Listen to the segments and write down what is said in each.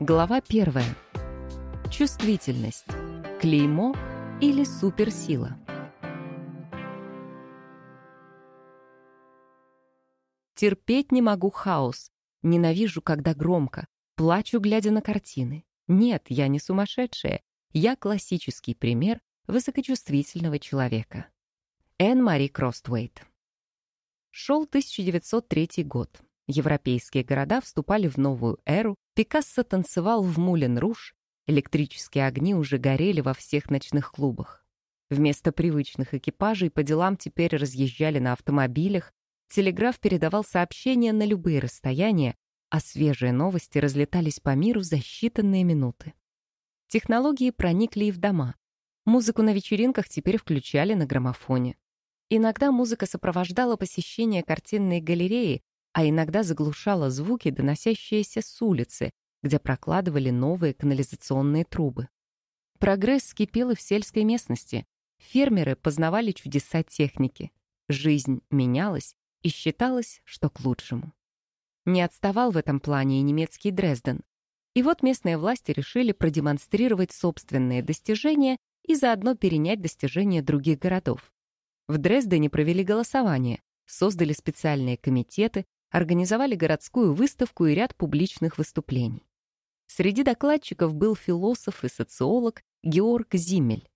Глава первая. Чувствительность. Клеймо или суперсила. Терпеть не могу хаос. Ненавижу, когда громко. Плачу, глядя на картины. Нет, я не сумасшедшая. Я классический пример высокочувствительного человека. Энн Мари Кроствейт. Шел 1903 год. Европейские города вступали в новую эру, Пикассо танцевал в Мулен-Руш, электрические огни уже горели во всех ночных клубах. Вместо привычных экипажей по делам теперь разъезжали на автомобилях, телеграф передавал сообщения на любые расстояния, а свежие новости разлетались по миру за считанные минуты. Технологии проникли и в дома. Музыку на вечеринках теперь включали на граммофоне. Иногда музыка сопровождала посещение картинной галереи, а иногда заглушала звуки, доносящиеся с улицы, где прокладывали новые канализационные трубы. Прогресс скипел и в сельской местности. Фермеры познавали чудеса техники. Жизнь менялась и считалось, что к лучшему. Не отставал в этом плане и немецкий Дрезден. И вот местные власти решили продемонстрировать собственные достижения и заодно перенять достижения других городов. В Дрездене провели голосование, создали специальные комитеты, организовали городскую выставку и ряд публичных выступлений. Среди докладчиков был философ и социолог Георг Зиммель.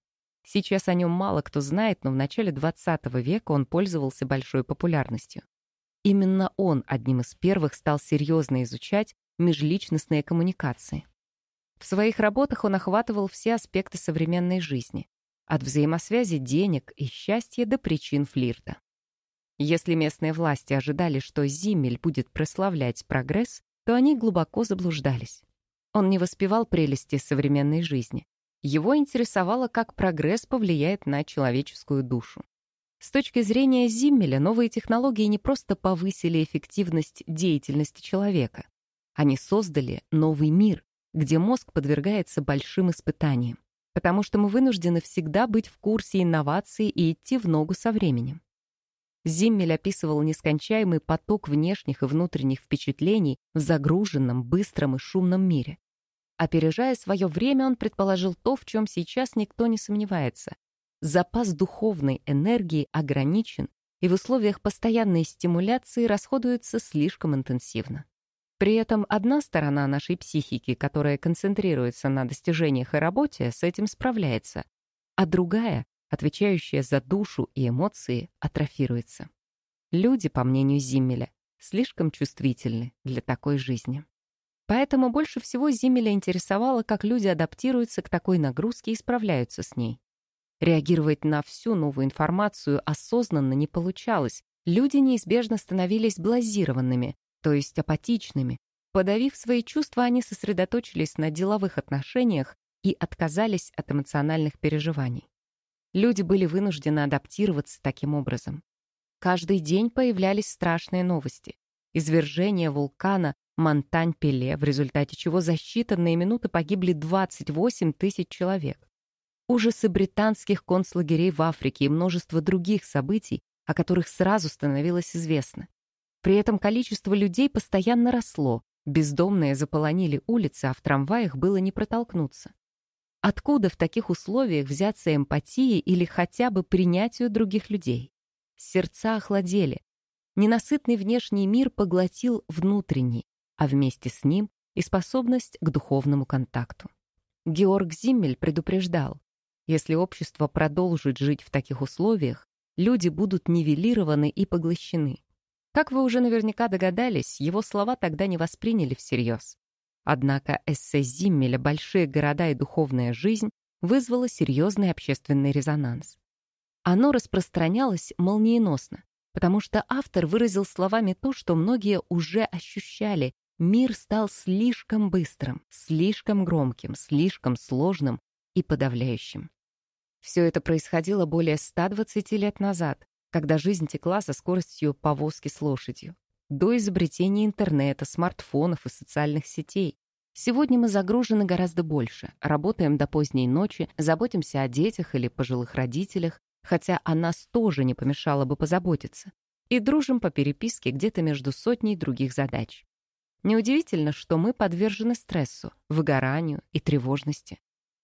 Сейчас о нем мало кто знает, но в начале XX века он пользовался большой популярностью. Именно он одним из первых стал серьезно изучать межличностные коммуникации. В своих работах он охватывал все аспекты современной жизни, от взаимосвязи денег и счастья до причин флирта. Если местные власти ожидали, что Зиммель будет прославлять прогресс, то они глубоко заблуждались. Он не воспевал прелести современной жизни. Его интересовало, как прогресс повлияет на человеческую душу. С точки зрения Зиммеля, новые технологии не просто повысили эффективность деятельности человека. Они создали новый мир, где мозг подвергается большим испытаниям, потому что мы вынуждены всегда быть в курсе инноваций и идти в ногу со временем. Зиммель описывал нескончаемый поток внешних и внутренних впечатлений в загруженном, быстром и шумном мире. Опережая свое время, он предположил то, в чем сейчас никто не сомневается. Запас духовной энергии ограничен и в условиях постоянной стимуляции расходуется слишком интенсивно. При этом одна сторона нашей психики, которая концентрируется на достижениях и работе, с этим справляется, а другая отвечающая за душу и эмоции, атрофируется. Люди, по мнению Зиммеля, слишком чувствительны для такой жизни. Поэтому больше всего Зиммеля интересовало, как люди адаптируются к такой нагрузке и справляются с ней. Реагировать на всю новую информацию осознанно не получалось. Люди неизбежно становились блазированными, то есть апатичными. Подавив свои чувства, они сосредоточились на деловых отношениях и отказались от эмоциональных переживаний. Люди были вынуждены адаптироваться таким образом. Каждый день появлялись страшные новости. Извержение вулкана Монтань-Пеле, в результате чего за считанные минуты погибли 28 тысяч человек. Ужасы британских концлагерей в Африке и множество других событий, о которых сразу становилось известно. При этом количество людей постоянно росло, бездомные заполонили улицы, а в трамваях было не протолкнуться. Откуда в таких условиях взяться эмпатии или хотя бы принятию других людей? Сердца охладели. Ненасытный внешний мир поглотил внутренний, а вместе с ним и способность к духовному контакту. Георг Зиммель предупреждал, если общество продолжит жить в таких условиях, люди будут нивелированы и поглощены. Как вы уже наверняка догадались, его слова тогда не восприняли всерьез. Однако эссе Зиммеля «Большие города и духовная жизнь» вызвало серьезный общественный резонанс. Оно распространялось молниеносно, потому что автор выразил словами то, что многие уже ощущали. Мир стал слишком быстрым, слишком громким, слишком сложным и подавляющим. Все это происходило более 120 лет назад, когда жизнь текла со скоростью повозки с лошадью до изобретения интернета, смартфонов и социальных сетей. Сегодня мы загружены гораздо больше, работаем до поздней ночи, заботимся о детях или пожилых родителях, хотя о нас тоже не помешало бы позаботиться, и дружим по переписке где-то между сотней других задач. Неудивительно, что мы подвержены стрессу, выгоранию и тревожности.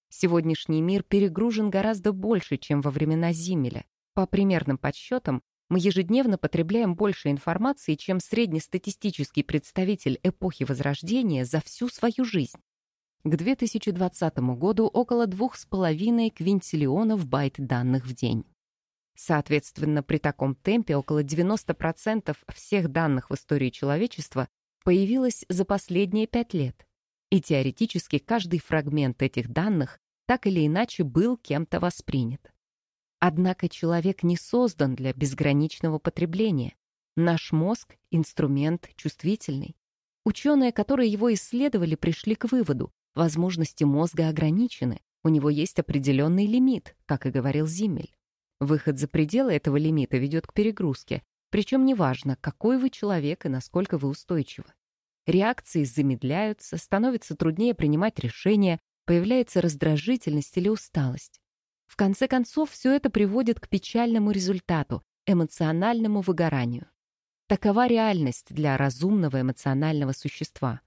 Сегодняшний мир перегружен гораздо больше, чем во времена Зиммеля. По примерным подсчетам, мы ежедневно потребляем больше информации, чем среднестатистический представитель эпохи Возрождения за всю свою жизнь. К 2020 году около 2,5 квинтиллионов байт данных в день. Соответственно, при таком темпе около 90% всех данных в истории человечества появилось за последние пять лет. И теоретически каждый фрагмент этих данных так или иначе был кем-то воспринят. Однако человек не создан для безграничного потребления. Наш мозг — инструмент чувствительный. Ученые, которые его исследовали, пришли к выводу, возможности мозга ограничены, у него есть определенный лимит, как и говорил Зиммель. Выход за пределы этого лимита ведет к перегрузке, причем неважно, какой вы человек и насколько вы устойчивы. Реакции замедляются, становится труднее принимать решения, появляется раздражительность или усталость. В конце концов, все это приводит к печальному результату – эмоциональному выгоранию. Такова реальность для разумного эмоционального существа.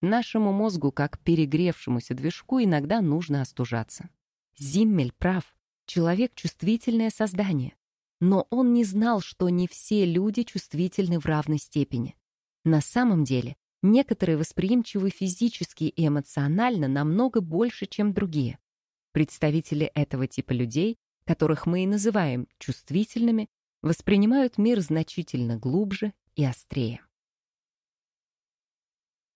Нашему мозгу, как перегревшемуся движку, иногда нужно остужаться. Зиммель прав. Человек — чувствительное создание. Но он не знал, что не все люди чувствительны в равной степени. На самом деле, некоторые восприимчивы физически и эмоционально намного больше, чем другие. Представители этого типа людей, которых мы и называем чувствительными, воспринимают мир значительно глубже и острее.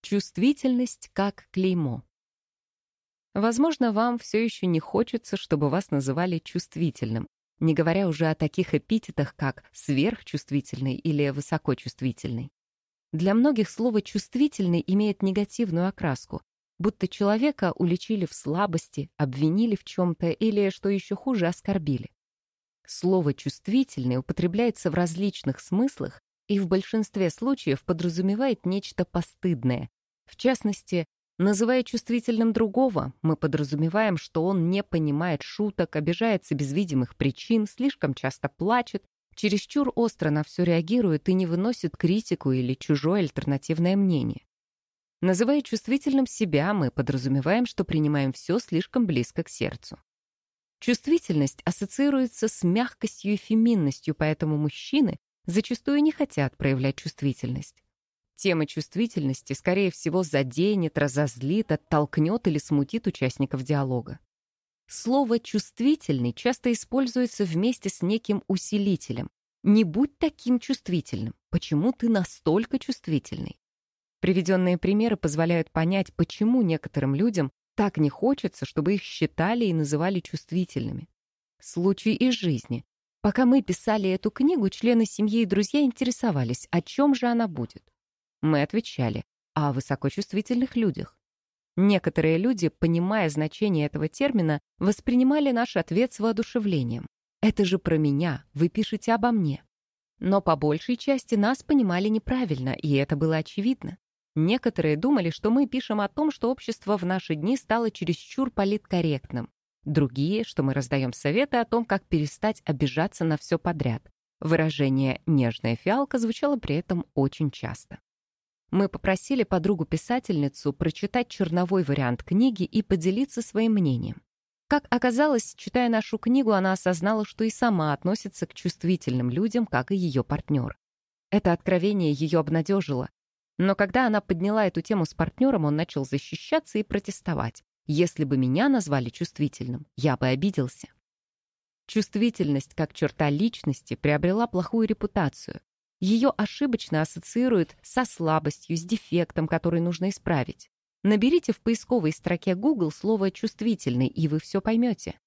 Чувствительность как клеймо. Возможно, вам все еще не хочется, чтобы вас называли чувствительным, не говоря уже о таких эпитетах, как сверхчувствительный или высокочувствительный. Для многих слово «чувствительный» имеет негативную окраску, будто человека уличили в слабости, обвинили в чем-то или, что еще хуже, оскорбили. Слово «чувствительный» употребляется в различных смыслах и в большинстве случаев подразумевает нечто постыдное. В частности, называя чувствительным другого, мы подразумеваем, что он не понимает шуток, обижается без видимых причин, слишком часто плачет, чересчур остро на все реагирует и не выносит критику или чужое альтернативное мнение. Называя чувствительным себя, мы подразумеваем, что принимаем все слишком близко к сердцу. Чувствительность ассоциируется с мягкостью и феминностью, поэтому мужчины зачастую не хотят проявлять чувствительность. Тема чувствительности, скорее всего, заденет, разозлит, оттолкнет или смутит участников диалога. Слово «чувствительный» часто используется вместе с неким усилителем. Не будь таким чувствительным. Почему ты настолько чувствительный? Приведенные примеры позволяют понять, почему некоторым людям так не хочется, чтобы их считали и называли чувствительными. Случай из жизни. Пока мы писали эту книгу, члены семьи и друзья интересовались, о чем же она будет. Мы отвечали о высокочувствительных людях. Некоторые люди, понимая значение этого термина, воспринимали наш ответ с воодушевлением. «Это же про меня, вы пишете обо мне». Но по большей части нас понимали неправильно, и это было очевидно. Некоторые думали, что мы пишем о том, что общество в наши дни стало чересчур политкорректным. Другие, что мы раздаем советы о том, как перестать обижаться на все подряд. Выражение «нежная фиалка» звучало при этом очень часто. Мы попросили подругу-писательницу прочитать черновой вариант книги и поделиться своим мнением. Как оказалось, читая нашу книгу, она осознала, что и сама относится к чувствительным людям, как и ее партнер. Это откровение ее обнадежило, но когда она подняла эту тему с партнером, он начал защищаться и протестовать. Если бы меня назвали чувствительным, я бы обиделся. Чувствительность как черта личности приобрела плохую репутацию. Ее ошибочно ассоциируют со слабостью, с дефектом, который нужно исправить. Наберите в поисковой строке Google слово «чувствительный», и вы все поймете.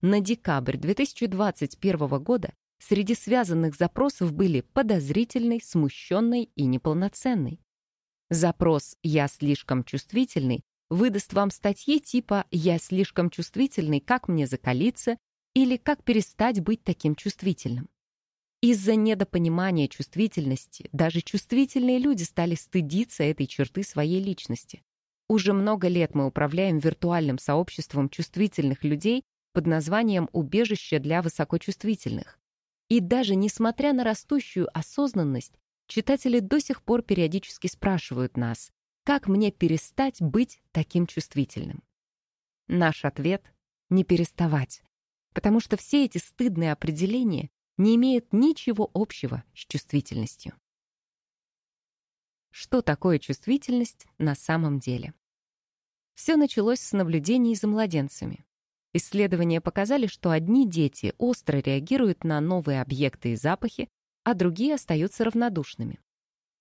На декабрь 2021 года среди связанных запросов были подозрительный, смущенный и неполноценный. Запрос «Я слишком чувствительный» выдаст вам статьи типа «Я слишком чувствительный, как мне закалиться» или «Как перестать быть таким чувствительным». Из-за недопонимания чувствительности даже чувствительные люди стали стыдиться этой черты своей личности. Уже много лет мы управляем виртуальным сообществом чувствительных людей под названием «Убежище для высокочувствительных». И даже несмотря на растущую осознанность, читатели до сих пор периодически спрашивают нас, как мне перестать быть таким чувствительным? Наш ответ — не переставать, потому что все эти стыдные определения не имеют ничего общего с чувствительностью. Что такое чувствительность на самом деле? Все началось с наблюдений за младенцами. Исследования показали, что одни дети остро реагируют на новые объекты и запахи, а другие остаются равнодушными.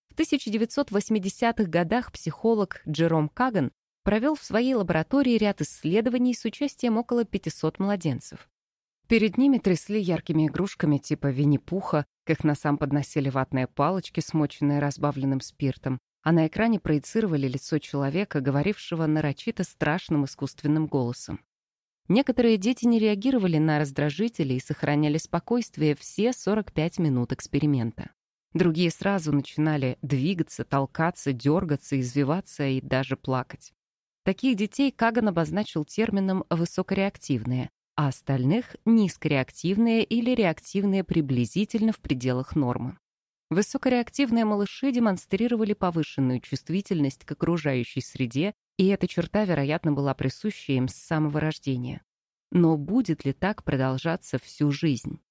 В 1980-х годах психолог Джером Каган провел в своей лаборатории ряд исследований с участием около 500 младенцев. Перед ними трясли яркими игрушками типа Винни-Пуха, как на сам подносили ватные палочки, смоченные разбавленным спиртом, а на экране проецировали лицо человека, говорившего нарочито страшным искусственным голосом. Некоторые дети не реагировали на раздражители и сохраняли спокойствие все 45 минут эксперимента. Другие сразу начинали двигаться, толкаться, дергаться, извиваться и даже плакать. Таких детей Каган обозначил термином «высокореактивные», а остальных — низкореактивные или реактивные приблизительно в пределах нормы. Высокореактивные малыши демонстрировали повышенную чувствительность к окружающей среде, и эта черта, вероятно, была присуща им с самого рождения. Но будет ли так продолжаться всю жизнь?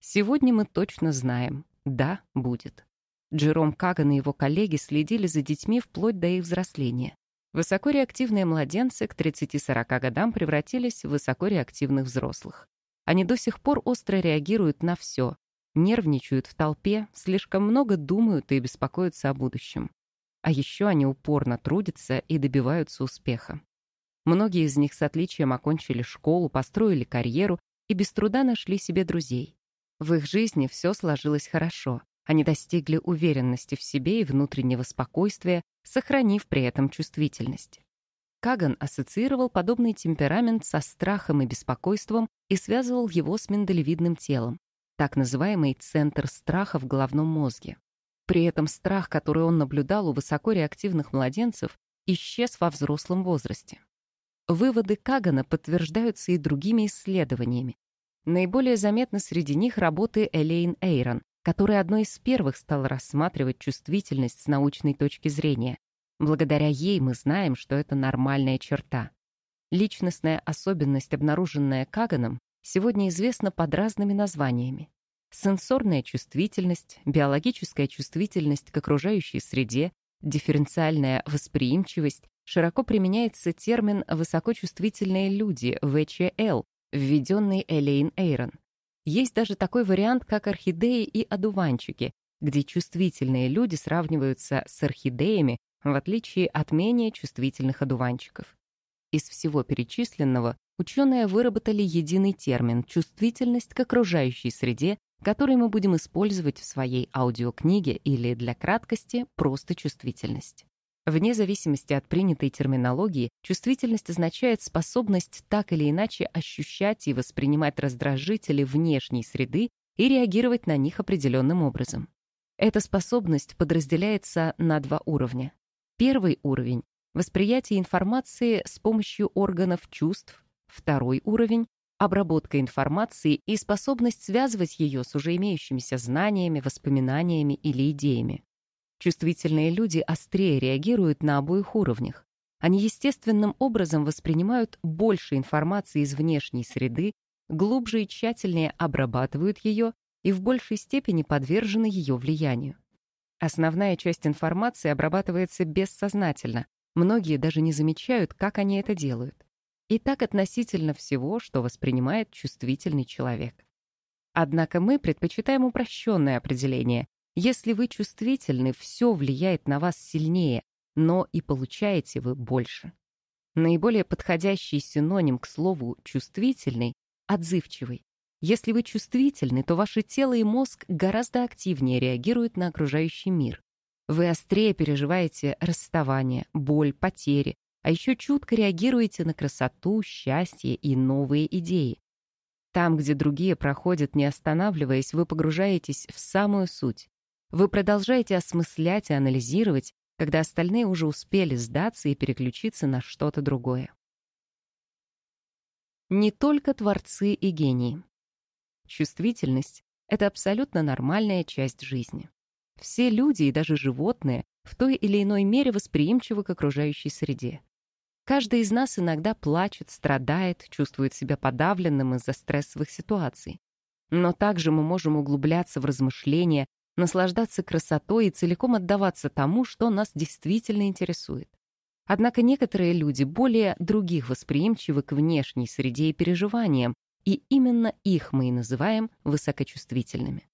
Сегодня мы точно знаем — да, будет. Джером Каган и его коллеги следили за детьми вплоть до их взросления. Высокореактивные младенцы к 30-40 годам превратились в высокореактивных взрослых. Они до сих пор остро реагируют на все, нервничают в толпе, слишком много думают и беспокоятся о будущем. А еще они упорно трудятся и добиваются успеха. Многие из них с отличием окончили школу, построили карьеру и без труда нашли себе друзей. В их жизни все сложилось хорошо. Они достигли уверенности в себе и внутреннего спокойствия, сохранив при этом чувствительность. Каган ассоциировал подобный темперамент со страхом и беспокойством и связывал его с миндалевидным телом, так называемый центр страха в головном мозге. При этом страх, который он наблюдал у высокореактивных младенцев, исчез во взрослом возрасте. Выводы Кагана подтверждаются и другими исследованиями. Наиболее заметны среди них работы Элейн Эйрон, который одной из первых стал рассматривать чувствительность с научной точки зрения. Благодаря ей мы знаем, что это нормальная черта. Личностная особенность, обнаруженная Каганом, сегодня известна под разными названиями. Сенсорная чувствительность, биологическая чувствительность к окружающей среде, дифференциальная восприимчивость, широко применяется термин «высокочувствительные люди» ВЧЛ, введенный Элейн Эйрон. Есть даже такой вариант, как орхидеи и одуванчики, где чувствительные люди сравниваются с орхидеями, в отличие от менее чувствительных одуванчиков. Из всего перечисленного ученые выработали единый термин «чувствительность к окружающей среде», который мы будем использовать в своей аудиокниге или, для краткости, просто чувствительность. Вне зависимости от принятой терминологии, чувствительность означает способность так или иначе ощущать и воспринимать раздражители внешней среды и реагировать на них определенным образом. Эта способность подразделяется на два уровня. Первый уровень — восприятие информации с помощью органов чувств. Второй уровень — обработка информации и способность связывать ее с уже имеющимися знаниями, воспоминаниями или идеями. Чувствительные люди острее реагируют на обоих уровнях. Они естественным образом воспринимают больше информации из внешней среды, глубже и тщательнее обрабатывают ее и в большей степени подвержены ее влиянию. Основная часть информации обрабатывается бессознательно, многие даже не замечают, как они это делают. И так относительно всего, что воспринимает чувствительный человек. Однако мы предпочитаем упрощенное определение, если вы чувствительны, все влияет на вас сильнее, но и получаете вы больше. Наиболее подходящий синоним к слову «чувствительный» — «отзывчивый». Если вы чувствительны, то ваше тело и мозг гораздо активнее реагируют на окружающий мир. Вы острее переживаете расставание, боль, потери, а еще чутко реагируете на красоту, счастье и новые идеи. Там, где другие проходят, не останавливаясь, вы погружаетесь в самую суть. Вы продолжаете осмыслять и анализировать, когда остальные уже успели сдаться и переключиться на что-то другое. Не только творцы и гении. Чувствительность — это абсолютно нормальная часть жизни. Все люди и даже животные в той или иной мере восприимчивы к окружающей среде. Каждый из нас иногда плачет, страдает, чувствует себя подавленным из-за стрессовых ситуаций. Но также мы можем углубляться в размышления, наслаждаться красотой и целиком отдаваться тому, что нас действительно интересует. Однако некоторые люди более других восприимчивы к внешней среде и переживаниям, и именно их мы и называем высокочувствительными.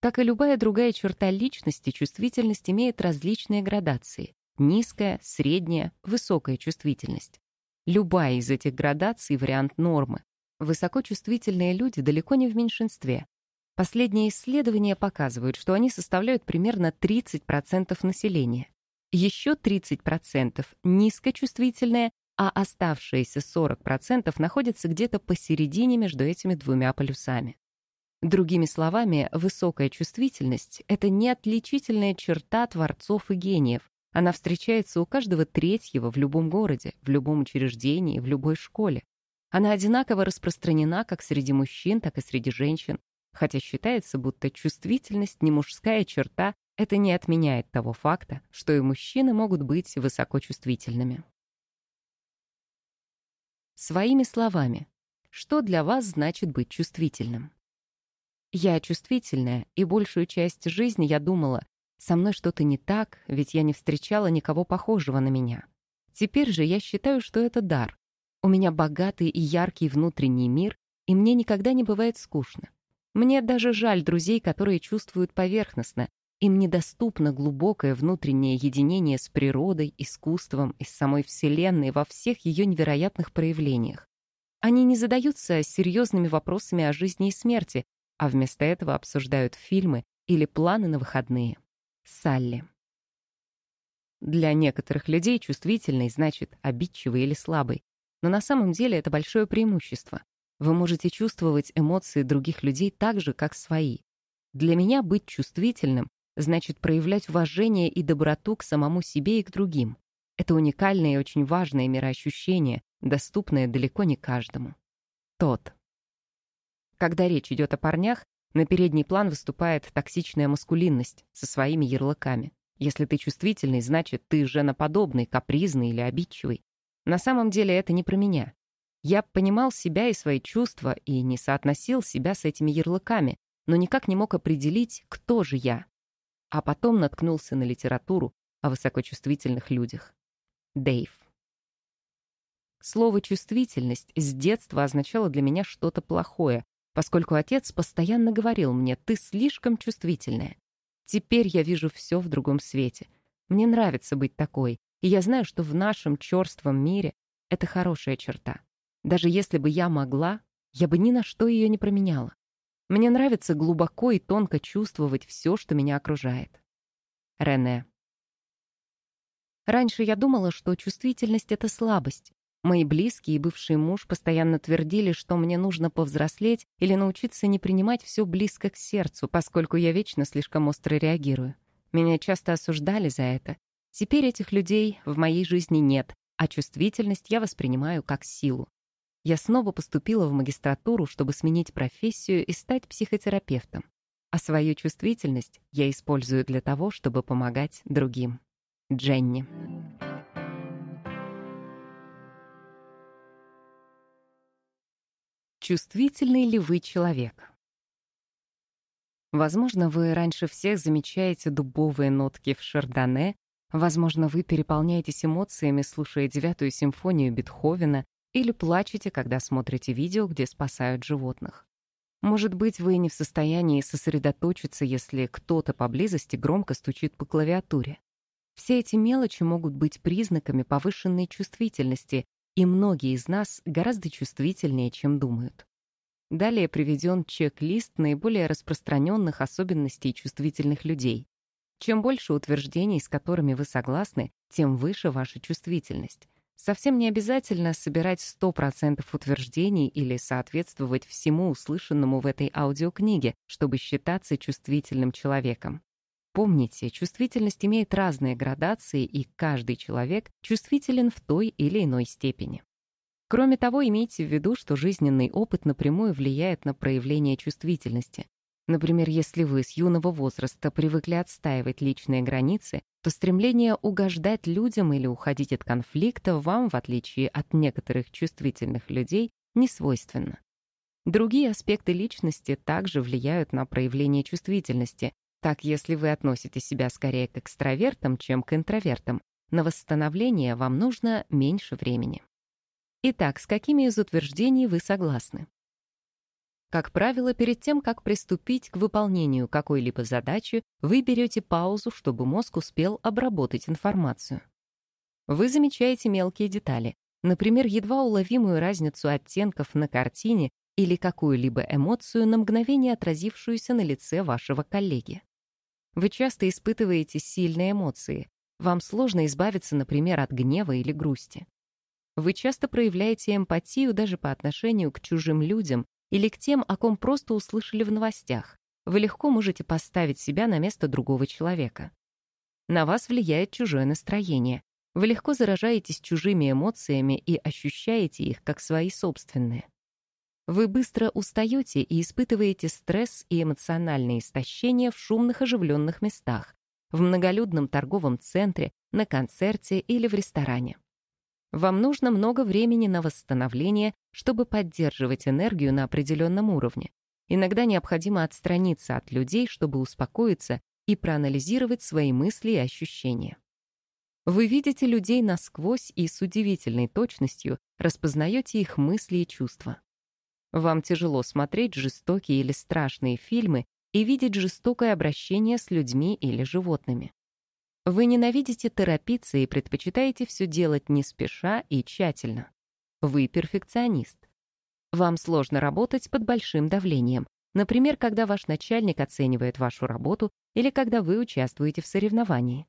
Как и любая другая черта личности, чувствительность имеет различные градации — низкая, средняя, высокая чувствительность. Любая из этих градаций — вариант нормы. Высокочувствительные люди далеко не в меньшинстве. Последние исследования показывают, что они составляют примерно 30% населения. Еще 30% низкочувствительные, а оставшиеся 40% находятся где-то посередине между этими двумя полюсами. Другими словами, высокая чувствительность — это не отличительная черта творцов и гениев. Она встречается у каждого третьего в любом городе, в любом учреждении, в любой школе. Она одинаково распространена как среди мужчин, так и среди женщин, хотя считается, будто чувствительность не мужская черта, это не отменяет того факта, что и мужчины могут быть высокочувствительными. Своими словами, что для вас значит быть чувствительным? Я чувствительная, и большую часть жизни я думала, со мной что-то не так, ведь я не встречала никого похожего на меня. Теперь же я считаю, что это дар. У меня богатый и яркий внутренний мир, и мне никогда не бывает скучно. Мне даже жаль друзей, которые чувствуют поверхностно, им недоступно глубокое внутреннее единение с природой, искусством и с самой Вселенной во всех ее невероятных проявлениях. Они не задаются серьезными вопросами о жизни и смерти, а вместо этого обсуждают фильмы или планы на выходные. Салли. Для некоторых людей чувствительный значит обидчивый или слабый, но на самом деле это большое преимущество. Вы можете чувствовать эмоции других людей так же, как свои. Для меня быть чувствительным значит проявлять уважение и доброту к самому себе и к другим. Это уникальное и очень важное мироощущение, доступное далеко не каждому. Тот. Когда речь идет о парнях, на передний план выступает токсичная маскулинность со своими ярлыками. Если ты чувствительный, значит, ты женоподобный, капризный или обидчивый. На самом деле это не про меня. Я понимал себя и свои чувства и не соотносил себя с этими ярлыками, но никак не мог определить, кто же я а потом наткнулся на литературу о высокочувствительных людях. Дэйв. Слово «чувствительность» с детства означало для меня что-то плохое, поскольку отец постоянно говорил мне «ты слишком чувствительная». Теперь я вижу все в другом свете. Мне нравится быть такой, и я знаю, что в нашем черством мире это хорошая черта. Даже если бы я могла, я бы ни на что ее не променяла. Мне нравится глубоко и тонко чувствовать все, что меня окружает. Рене. Раньше я думала, что чувствительность — это слабость. Мои близкие и бывший муж постоянно твердили, что мне нужно повзрослеть или научиться не принимать все близко к сердцу, поскольку я вечно слишком остро реагирую. Меня часто осуждали за это. Теперь этих людей в моей жизни нет, а чувствительность я воспринимаю как силу я снова поступила в магистратуру, чтобы сменить профессию и стать психотерапевтом. А свою чувствительность я использую для того, чтобы помогать другим. Дженни. Чувствительный ли вы человек? Возможно, вы раньше всех замечаете дубовые нотки в шардоне, возможно, вы переполняетесь эмоциями, слушая девятую симфонию Бетховена или плачете, когда смотрите видео, где спасают животных. Может быть, вы не в состоянии сосредоточиться, если кто-то поблизости громко стучит по клавиатуре. Все эти мелочи могут быть признаками повышенной чувствительности, и многие из нас гораздо чувствительнее, чем думают. Далее приведен чек-лист наиболее распространенных особенностей чувствительных людей. Чем больше утверждений, с которыми вы согласны, тем выше ваша чувствительность. Совсем не обязательно собирать 100% утверждений или соответствовать всему услышанному в этой аудиокниге, чтобы считаться чувствительным человеком. Помните, чувствительность имеет разные градации, и каждый человек чувствителен в той или иной степени. Кроме того, имейте в виду, что жизненный опыт напрямую влияет на проявление чувствительности. Например, если вы с юного возраста привыкли отстаивать личные границы, то стремление угождать людям или уходить от конфликта вам, в отличие от некоторых чувствительных людей, не свойственно. Другие аспекты личности также влияют на проявление чувствительности. Так, если вы относите себя скорее к экстравертам, чем к интровертам, на восстановление вам нужно меньше времени. Итак, с какими из утверждений вы согласны? Как правило, перед тем, как приступить к выполнению какой-либо задачи, вы берете паузу, чтобы мозг успел обработать информацию. Вы замечаете мелкие детали, например, едва уловимую разницу оттенков на картине или какую-либо эмоцию на мгновение отразившуюся на лице вашего коллеги. Вы часто испытываете сильные эмоции. Вам сложно избавиться, например, от гнева или грусти. Вы часто проявляете эмпатию даже по отношению к чужим людям или к тем, о ком просто услышали в новостях. Вы легко можете поставить себя на место другого человека. На вас влияет чужое настроение. Вы легко заражаетесь чужими эмоциями и ощущаете их как свои собственные. Вы быстро устаете и испытываете стресс и эмоциональное истощение в шумных оживленных местах, в многолюдном торговом центре, на концерте или в ресторане. Вам нужно много времени на восстановление, чтобы поддерживать энергию на определенном уровне. Иногда необходимо отстраниться от людей, чтобы успокоиться и проанализировать свои мысли и ощущения. Вы видите людей насквозь и с удивительной точностью распознаете их мысли и чувства. Вам тяжело смотреть жестокие или страшные фильмы и видеть жестокое обращение с людьми или животными. Вы ненавидите торопиться и предпочитаете все делать не спеша и тщательно. Вы перфекционист. Вам сложно работать под большим давлением, например, когда ваш начальник оценивает вашу работу или когда вы участвуете в соревновании.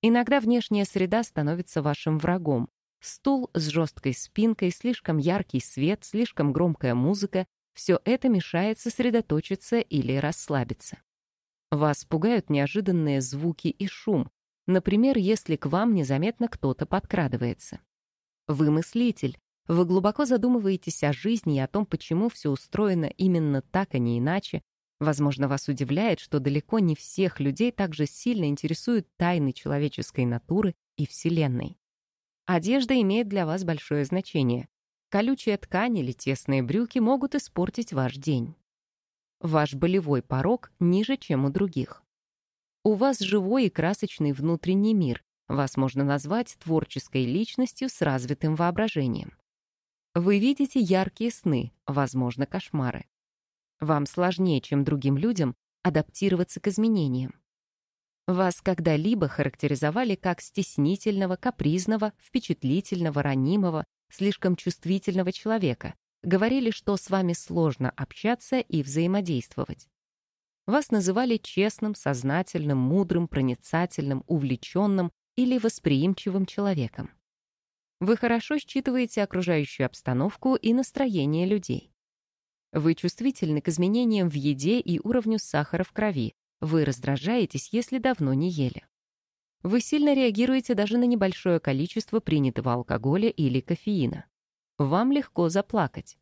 Иногда внешняя среда становится вашим врагом. Стул с жесткой спинкой, слишком яркий свет, слишком громкая музыка — все это мешает сосредоточиться или расслабиться. Вас пугают неожиданные звуки и шум, например, если к вам незаметно кто-то подкрадывается. Вы мыслитель, вы глубоко задумываетесь о жизни и о том, почему все устроено именно так, а не иначе. Возможно, вас удивляет, что далеко не всех людей так же сильно интересуют тайны человеческой натуры и Вселенной. Одежда имеет для вас большое значение. Колючая ткань или тесные брюки могут испортить ваш день. Ваш болевой порог ниже, чем у других. У вас живой и красочный внутренний мир. Вас можно назвать творческой личностью с развитым воображением. Вы видите яркие сны, возможно, кошмары. Вам сложнее, чем другим людям, адаптироваться к изменениям. Вас когда-либо характеризовали как стеснительного, капризного, впечатлительного, ранимого, слишком чувствительного человека, говорили, что с вами сложно общаться и взаимодействовать. Вас называли честным, сознательным, мудрым, проницательным, увлеченным или восприимчивым человеком. Вы хорошо считываете окружающую обстановку и настроение людей. Вы чувствительны к изменениям в еде и уровню сахара в крови. Вы раздражаетесь, если давно не ели. Вы сильно реагируете даже на небольшое количество принятого алкоголя или кофеина. Вам легко заплакать.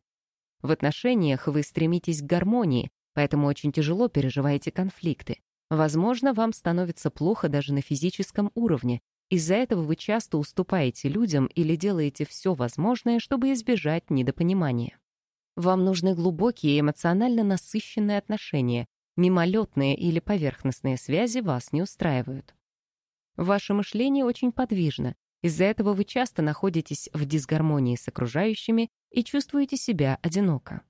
В отношениях вы стремитесь к гармонии, поэтому очень тяжело переживаете конфликты. Возможно, вам становится плохо даже на физическом уровне. Из-за этого вы часто уступаете людям или делаете все возможное, чтобы избежать недопонимания. Вам нужны глубокие эмоционально насыщенные отношения. Мимолетные или поверхностные связи вас не устраивают. Ваше мышление очень подвижно, из-за этого вы часто находитесь в дисгармонии с окружающими и чувствуете себя одиноко.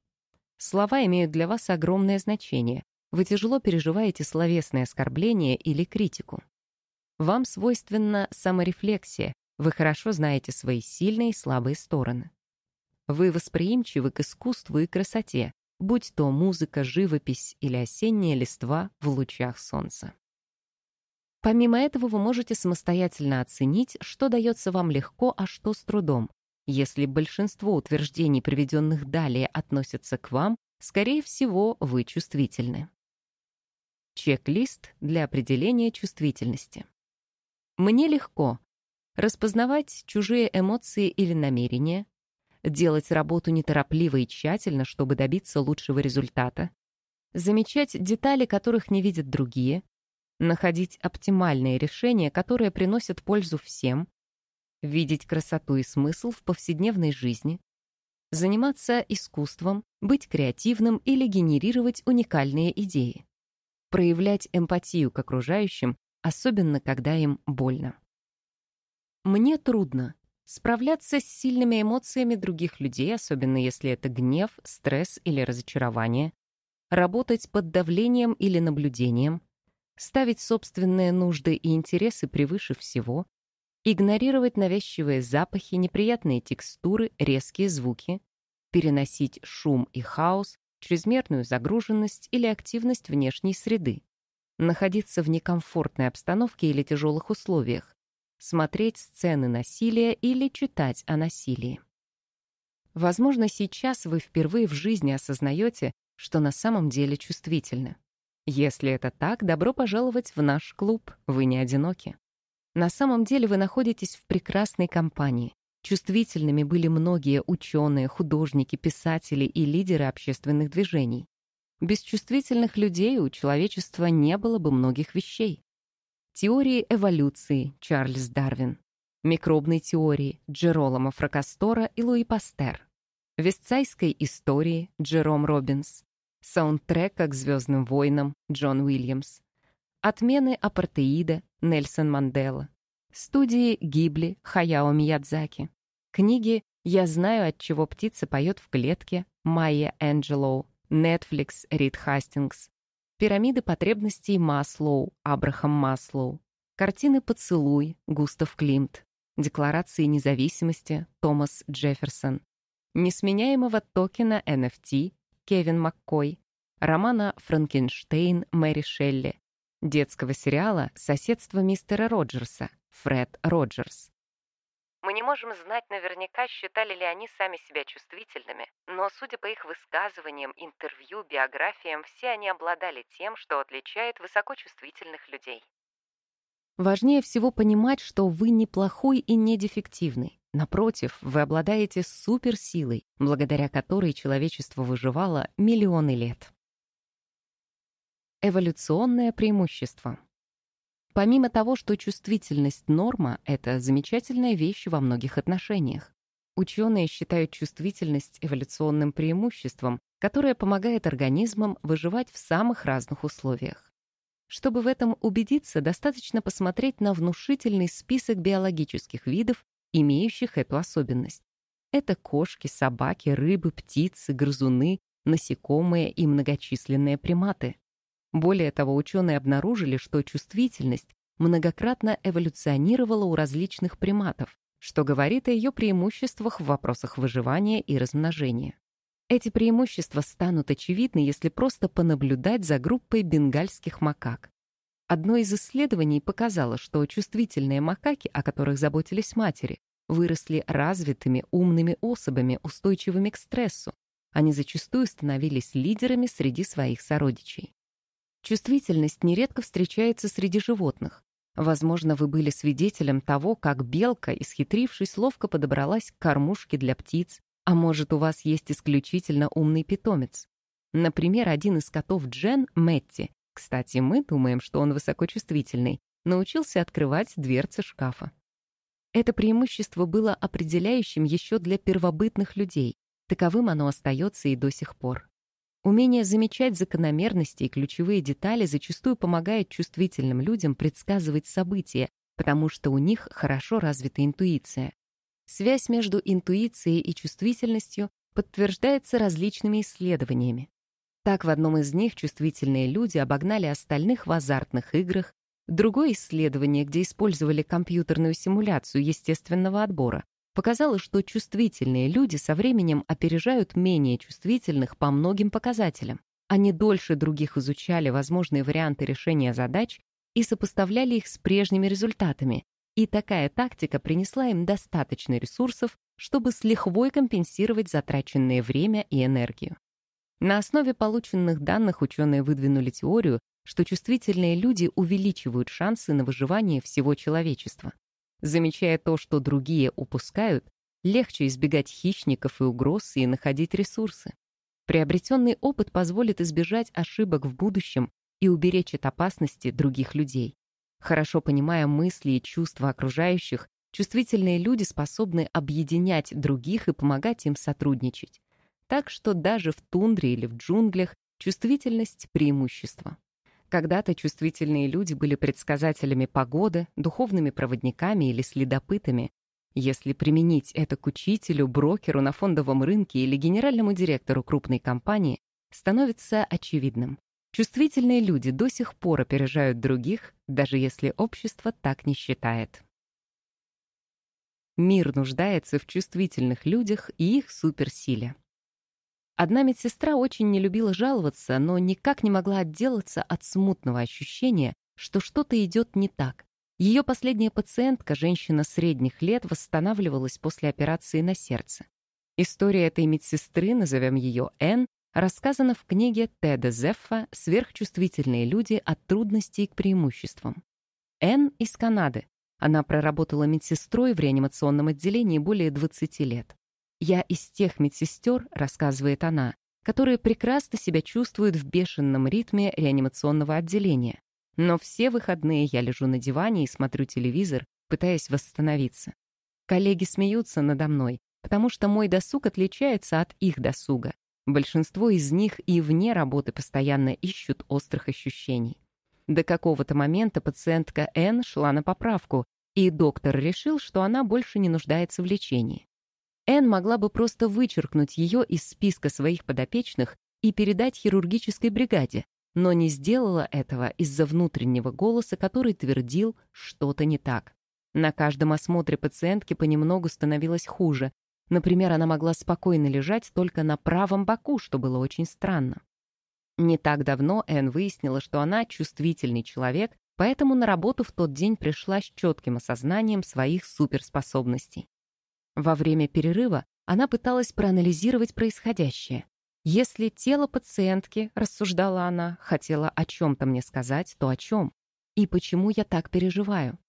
Слова имеют для вас огромное значение. Вы тяжело переживаете словесные оскорбления или критику. Вам свойственна саморефлексия, вы хорошо знаете свои сильные и слабые стороны. Вы восприимчивы к искусству и красоте, будь то музыка, живопись или осенняя листва в лучах солнца. Помимо этого, вы можете самостоятельно оценить, что дается вам легко, а что с трудом. Если большинство утверждений, приведенных далее, относятся к вам, скорее всего, вы чувствительны. Чек-лист для определения чувствительности. Мне легко распознавать чужие эмоции или намерения, делать работу неторопливо и тщательно, чтобы добиться лучшего результата, замечать детали, которых не видят другие, находить оптимальные решения, которые приносят пользу всем, видеть красоту и смысл в повседневной жизни, заниматься искусством, быть креативным или генерировать уникальные идеи, проявлять эмпатию к окружающим, особенно когда им больно. Мне трудно справляться с сильными эмоциями других людей, особенно если это гнев, стресс или разочарование, работать под давлением или наблюдением, ставить собственные нужды и интересы превыше всего, игнорировать навязчивые запахи, неприятные текстуры, резкие звуки, переносить шум и хаос, чрезмерную загруженность или активность внешней среды, находиться в некомфортной обстановке или тяжелых условиях, смотреть сцены насилия или читать о насилии. Возможно, сейчас вы впервые в жизни осознаете, что на самом деле чувствительны. Если это так, добро пожаловать в наш клуб, вы не одиноки. На самом деле вы находитесь в прекрасной компании. Чувствительными были многие ученые, художники, писатели и лидеры общественных движений. Без чувствительных людей у человечества не было бы многих вещей. Теории эволюции Чарльз Дарвин. Микробной теории Джеролома Фракастора и Луи Пастер. Вестсайской истории Джером Робинс. Саундтрека к «Звездным войнам» Джон Уильямс. Отмены апартеида Нельсон Мандела. Студии Гибли Хаяо Миядзаки. Книги «Я знаю, от чего птица поет в клетке» Майя Энджелоу. Netflix Рид Хастингс. Пирамиды потребностей Маслоу, Абрахам Маслоу. Картины «Поцелуй» Густав Климт. Декларации независимости Томас Джефферсон. Несменяемого токена NFT Кевин Маккой. Романа «Франкенштейн» Мэри Шелли. Детского сериала «Соседство мистера Роджерса» Фред Роджерс. Мы не можем знать наверняка, считали ли они сами себя чувствительными, но, судя по их высказываниям, интервью, биографиям, все они обладали тем, что отличает высокочувствительных людей. Важнее всего понимать, что вы не плохой и не дефективный. Напротив, вы обладаете суперсилой, благодаря которой человечество выживало миллионы лет. Эволюционное преимущество. Помимо того, что чувствительность норма — это замечательная вещь во многих отношениях. Ученые считают чувствительность эволюционным преимуществом, которое помогает организмам выживать в самых разных условиях. Чтобы в этом убедиться, достаточно посмотреть на внушительный список биологических видов, имеющих эту особенность. Это кошки, собаки, рыбы, птицы, грызуны, насекомые и многочисленные приматы. Более того, ученые обнаружили, что чувствительность многократно эволюционировала у различных приматов, что говорит о ее преимуществах в вопросах выживания и размножения. Эти преимущества станут очевидны, если просто понаблюдать за группой бенгальских макак. Одно из исследований показало, что чувствительные макаки, о которых заботились матери, выросли развитыми, умными особами, устойчивыми к стрессу. Они зачастую становились лидерами среди своих сородичей. Чувствительность нередко встречается среди животных. Возможно, вы были свидетелем того, как белка, исхитрившись, ловко подобралась к кормушке для птиц, а может, у вас есть исключительно умный питомец. Например, один из котов Джен, Мэтти, кстати, мы думаем, что он высокочувствительный, научился открывать дверцы шкафа. Это преимущество было определяющим еще для первобытных людей. Таковым оно остается и до сих пор. Умение замечать закономерности и ключевые детали зачастую помогает чувствительным людям предсказывать события, потому что у них хорошо развита интуиция. Связь между интуицией и чувствительностью подтверждается различными исследованиями. Так, в одном из них чувствительные люди обогнали остальных в азартных играх, другое исследование, где использовали компьютерную симуляцию естественного отбора, показало, что чувствительные люди со временем опережают менее чувствительных по многим показателям. Они дольше других изучали возможные варианты решения задач и сопоставляли их с прежними результатами, и такая тактика принесла им достаточно ресурсов, чтобы с лихвой компенсировать затраченное время и энергию. На основе полученных данных ученые выдвинули теорию, что чувствительные люди увеличивают шансы на выживание всего человечества. Замечая то, что другие упускают, легче избегать хищников и угроз и находить ресурсы. Приобретенный опыт позволит избежать ошибок в будущем и уберечь от опасности других людей. Хорошо понимая мысли и чувства окружающих, чувствительные люди способны объединять других и помогать им сотрудничать. Так что даже в тундре или в джунглях чувствительность — преимущество. Когда-то чувствительные люди были предсказателями погоды, духовными проводниками или следопытами. Если применить это к учителю, брокеру на фондовом рынке или генеральному директору крупной компании, становится очевидным. Чувствительные люди до сих пор опережают других, даже если общество так не считает. Мир нуждается в чувствительных людях и их суперсиле. Одна медсестра очень не любила жаловаться, но никак не могла отделаться от смутного ощущения, что что-то идет не так. Ее последняя пациентка, женщина средних лет, восстанавливалась после операции на сердце. История этой медсестры, назовем ее Энн, рассказана в книге Теда Зеффа «Сверхчувствительные люди от трудностей к преимуществам». Энн из Канады. Она проработала медсестрой в реанимационном отделении более 20 лет. «Я из тех медсестер», — рассказывает она, которые прекрасно себя чувствуют в бешеном ритме реанимационного отделения. Но все выходные я лежу на диване и смотрю телевизор, пытаясь восстановиться. Коллеги смеются надо мной, потому что мой досуг отличается от их досуга. Большинство из них и вне работы постоянно ищут острых ощущений. До какого-то момента пациентка Н шла на поправку, и доктор решил, что она больше не нуждается в лечении. Энн могла бы просто вычеркнуть ее из списка своих подопечных и передать хирургической бригаде, но не сделала этого из-за внутреннего голоса, который твердил что-то не так. На каждом осмотре пациентки понемногу становилось хуже. Например, она могла спокойно лежать только на правом боку, что было очень странно. Не так давно Энн выяснила, что она чувствительный человек, поэтому на работу в тот день пришла с четким осознанием своих суперспособностей. Во время перерыва она пыталась проанализировать происходящее. Если тело пациентки, рассуждала она, хотела о чем-то мне сказать, то о чем? И почему я так переживаю?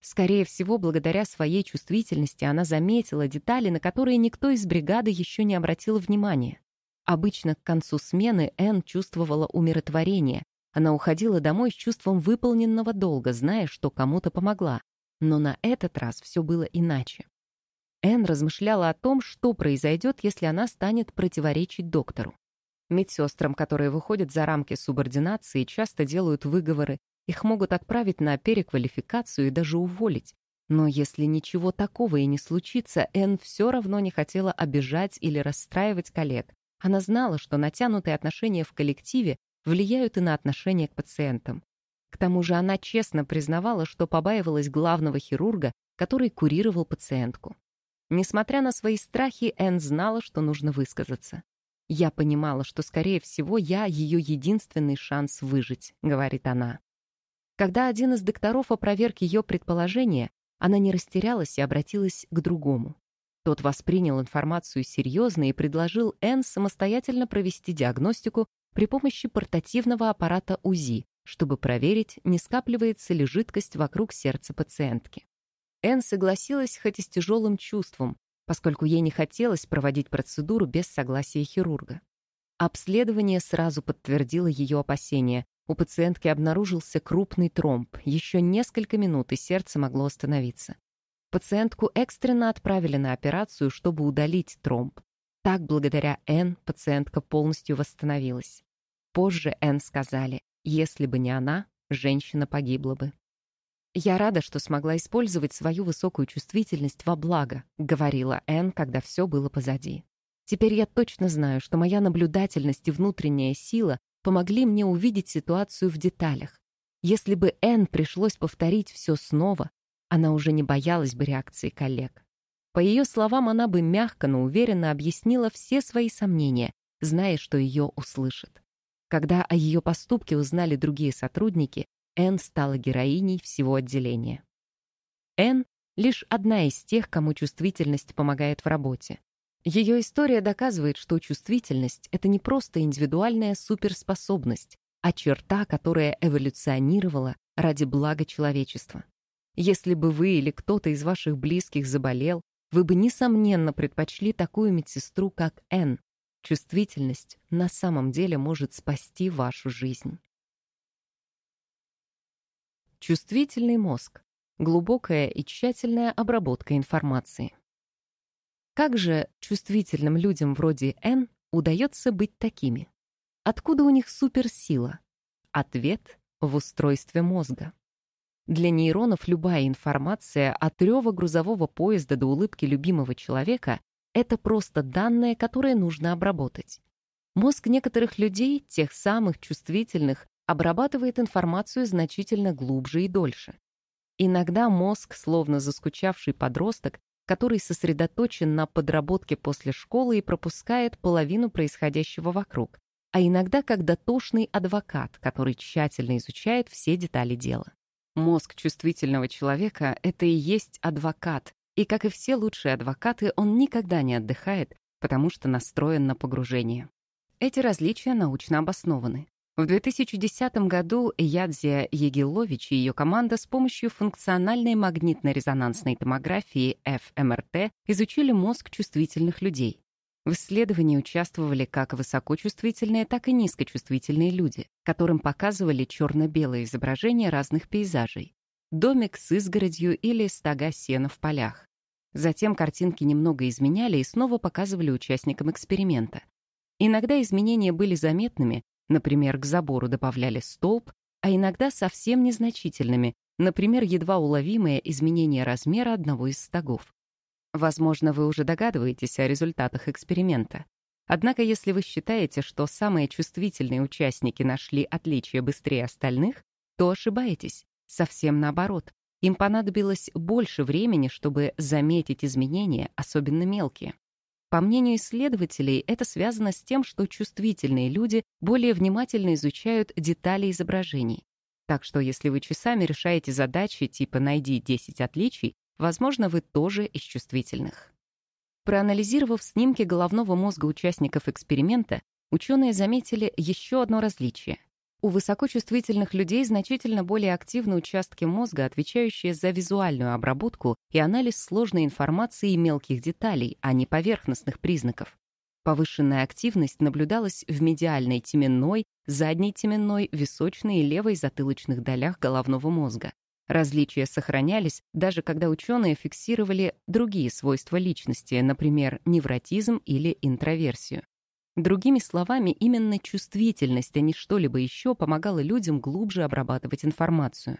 Скорее всего, благодаря своей чувствительности она заметила детали, на которые никто из бригады еще не обратил внимания. Обычно к концу смены Энн чувствовала умиротворение. Она уходила домой с чувством выполненного долга, зная, что кому-то помогла. Но на этот раз все было иначе. Энн размышляла о том, что произойдет, если она станет противоречить доктору. Медсестрам, которые выходят за рамки субординации, часто делают выговоры, их могут отправить на переквалификацию и даже уволить. Но если ничего такого и не случится, Энн все равно не хотела обижать или расстраивать коллег. Она знала, что натянутые отношения в коллективе влияют и на отношения к пациентам. К тому же она честно признавала, что побаивалась главного хирурга, который курировал пациентку. Несмотря на свои страхи, Энн знала, что нужно высказаться. «Я понимала, что, скорее всего, я ее единственный шанс выжить», — говорит она. Когда один из докторов опроверг ее предположение, она не растерялась и обратилась к другому. Тот воспринял информацию серьезно и предложил Энн самостоятельно провести диагностику при помощи портативного аппарата УЗИ, чтобы проверить, не скапливается ли жидкость вокруг сердца пациентки. Энн согласилась хоть и с тяжелым чувством, поскольку ей не хотелось проводить процедуру без согласия хирурга. Обследование сразу подтвердило ее опасения. У пациентки обнаружился крупный тромб. Еще несколько минут, и сердце могло остановиться. Пациентку экстренно отправили на операцию, чтобы удалить тромб. Так, благодаря Энн, пациентка полностью восстановилась. Позже Энн сказали, если бы не она, женщина погибла бы. «Я рада, что смогла использовать свою высокую чувствительность во благо», говорила Энн, когда все было позади. «Теперь я точно знаю, что моя наблюдательность и внутренняя сила помогли мне увидеть ситуацию в деталях. Если бы Энн пришлось повторить все снова, она уже не боялась бы реакции коллег. По ее словам, она бы мягко, но уверенно объяснила все свои сомнения, зная, что ее услышат. Когда о ее поступке узнали другие сотрудники, Энн стала героиней всего отделения. Энн — лишь одна из тех, кому чувствительность помогает в работе. Ее история доказывает, что чувствительность — это не просто индивидуальная суперспособность, а черта, которая эволюционировала ради блага человечества. Если бы вы или кто-то из ваших близких заболел, вы бы, несомненно, предпочли такую медсестру, как Энн. Чувствительность на самом деле может спасти вашу жизнь. Чувствительный мозг. Глубокая и тщательная обработка информации. Как же чувствительным людям вроде Н удается быть такими? Откуда у них суперсила? Ответ в устройстве мозга. Для нейронов любая информация от рева грузового поезда до улыбки любимого человека — это просто данные, которые нужно обработать. Мозг некоторых людей, тех самых чувствительных, обрабатывает информацию значительно глубже и дольше. Иногда мозг, словно заскучавший подросток, который сосредоточен на подработке после школы и пропускает половину происходящего вокруг, а иногда как дотошный адвокат, который тщательно изучает все детали дела. Мозг чувствительного человека — это и есть адвокат, и, как и все лучшие адвокаты, он никогда не отдыхает, потому что настроен на погружение. Эти различия научно обоснованы. В 2010 году Ядзия Егилович и ее команда с помощью функциональной магнитно-резонансной томографии ФМРТ изучили мозг чувствительных людей. В исследовании участвовали как высокочувствительные, так и низкочувствительные люди, которым показывали черно-белые изображения разных пейзажей. Домик с изгородью или стога сена в полях. Затем картинки немного изменяли и снова показывали участникам эксперимента. Иногда изменения были заметными, например, к забору добавляли столб, а иногда совсем незначительными, например, едва уловимое изменение размера одного из стогов. Возможно, вы уже догадываетесь о результатах эксперимента. Однако, если вы считаете, что самые чувствительные участники нашли отличия быстрее остальных, то ошибаетесь. Совсем наоборот. Им понадобилось больше времени, чтобы заметить изменения, особенно мелкие. По мнению исследователей, это связано с тем, что чувствительные люди более внимательно изучают детали изображений. Так что если вы часами решаете задачи типа «найди 10 отличий», Возможно, вы тоже из чувствительных. Проанализировав снимки головного мозга участников эксперимента, ученые заметили еще одно различие. У высокочувствительных людей значительно более активны участки мозга, отвечающие за визуальную обработку и анализ сложной информации и мелких деталей, а не поверхностных признаков. Повышенная активность наблюдалась в медиальной теменной, задней теменной, височной и левой затылочных долях головного мозга. Различия сохранялись, даже когда ученые фиксировали другие свойства личности, например, невротизм или интроверсию. Другими словами, именно чувствительность, а не что-либо еще, помогала людям глубже обрабатывать информацию.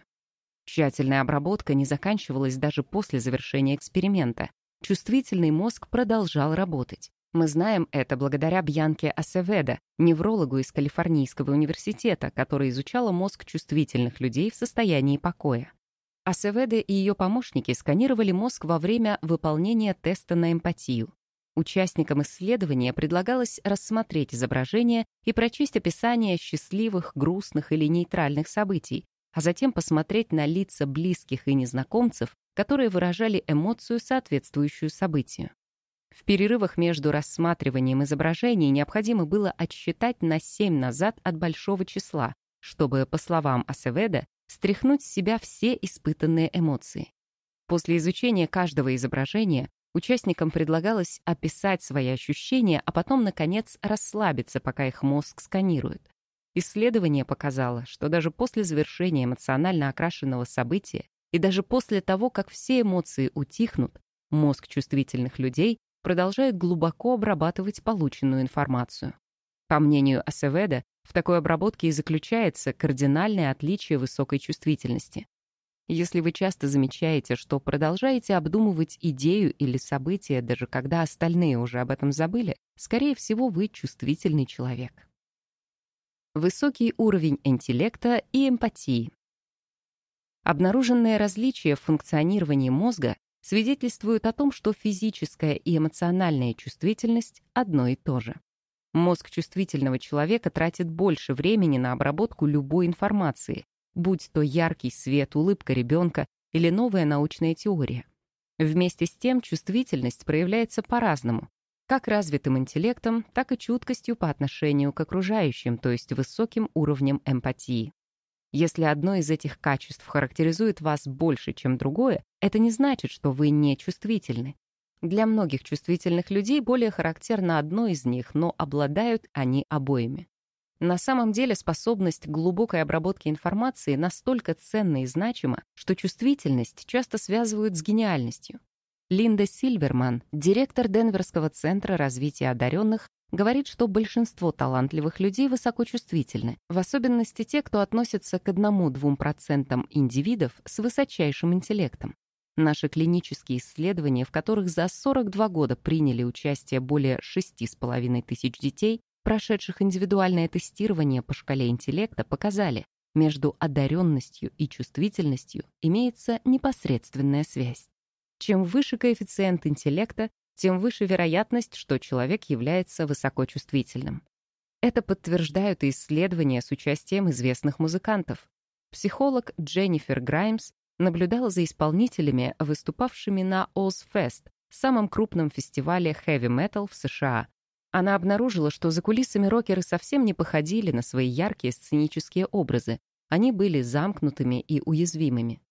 Тщательная обработка не заканчивалась даже после завершения эксперимента. Чувствительный мозг продолжал работать. Мы знаем это благодаря Бьянке Асеведа, неврологу из Калифорнийского университета, которая изучала мозг чувствительных людей в состоянии покоя. Асеведе и ее помощники сканировали мозг во время выполнения теста на эмпатию. Участникам исследования предлагалось рассмотреть изображение и прочесть описание счастливых, грустных или нейтральных событий, а затем посмотреть на лица близких и незнакомцев, которые выражали эмоцию, соответствующую событию. В перерывах между рассматриванием изображений необходимо было отсчитать на 7 назад от большого числа, чтобы, по словам Асеведа, стряхнуть с себя все испытанные эмоции. После изучения каждого изображения участникам предлагалось описать свои ощущения, а потом, наконец, расслабиться, пока их мозг сканирует. Исследование показало, что даже после завершения эмоционально окрашенного события и даже после того, как все эмоции утихнут, мозг чувствительных людей продолжает глубоко обрабатывать полученную информацию. По мнению Асеведа, в такой обработке и заключается кардинальное отличие высокой чувствительности. Если вы часто замечаете, что продолжаете обдумывать идею или событие, даже когда остальные уже об этом забыли, скорее всего, вы чувствительный человек. Высокий уровень интеллекта и эмпатии. Обнаруженные различия в функционировании мозга свидетельствуют о том, что физическая и эмоциональная чувствительность одно и то же. Мозг чувствительного человека тратит больше времени на обработку любой информации, будь то яркий свет, улыбка ребенка или новая научная теория. Вместе с тем чувствительность проявляется по-разному, как развитым интеллектом, так и чуткостью по отношению к окружающим, то есть высоким уровнем эмпатии. Если одно из этих качеств характеризует вас больше, чем другое, это не значит, что вы не чувствительны. Для многих чувствительных людей более характерно одно из них, но обладают они обоими. На самом деле способность к глубокой обработке информации настолько ценна и значима, что чувствительность часто связывают с гениальностью. Линда Сильверман, директор Денверского центра развития одаренных, говорит, что большинство талантливых людей высокочувствительны, в особенности те, кто относится к 1-2% индивидов с высочайшим интеллектом. Наши клинические исследования, в которых за 42 года приняли участие более 6,5 тысяч детей, прошедших индивидуальное тестирование по шкале интеллекта, показали, между одаренностью и чувствительностью имеется непосредственная связь. Чем выше коэффициент интеллекта, тем выше вероятность, что человек является высокочувствительным. Это подтверждают и исследования с участием известных музыкантов. Психолог Дженнифер Граймс наблюдала за исполнителями, выступавшими на Ozfest, самом крупном фестивале хэви-метал в США, она обнаружила, что за кулисами рокеры совсем не походили на свои яркие сценические образы. Они были замкнутыми и уязвимыми.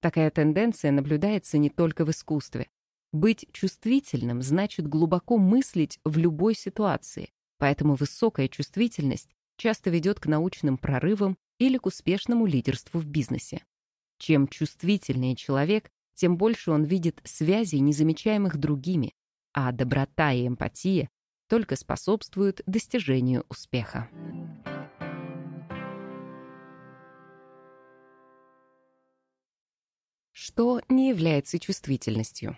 Такая тенденция наблюдается не только в искусстве. Быть чувствительным значит глубоко мыслить в любой ситуации, поэтому высокая чувствительность часто ведет к научным прорывам или к успешному лидерству в бизнесе. Чем чувствительнее человек, тем больше он видит связей, незамечаемых другими, а доброта и эмпатия только способствуют достижению успеха. Что не является чувствительностью?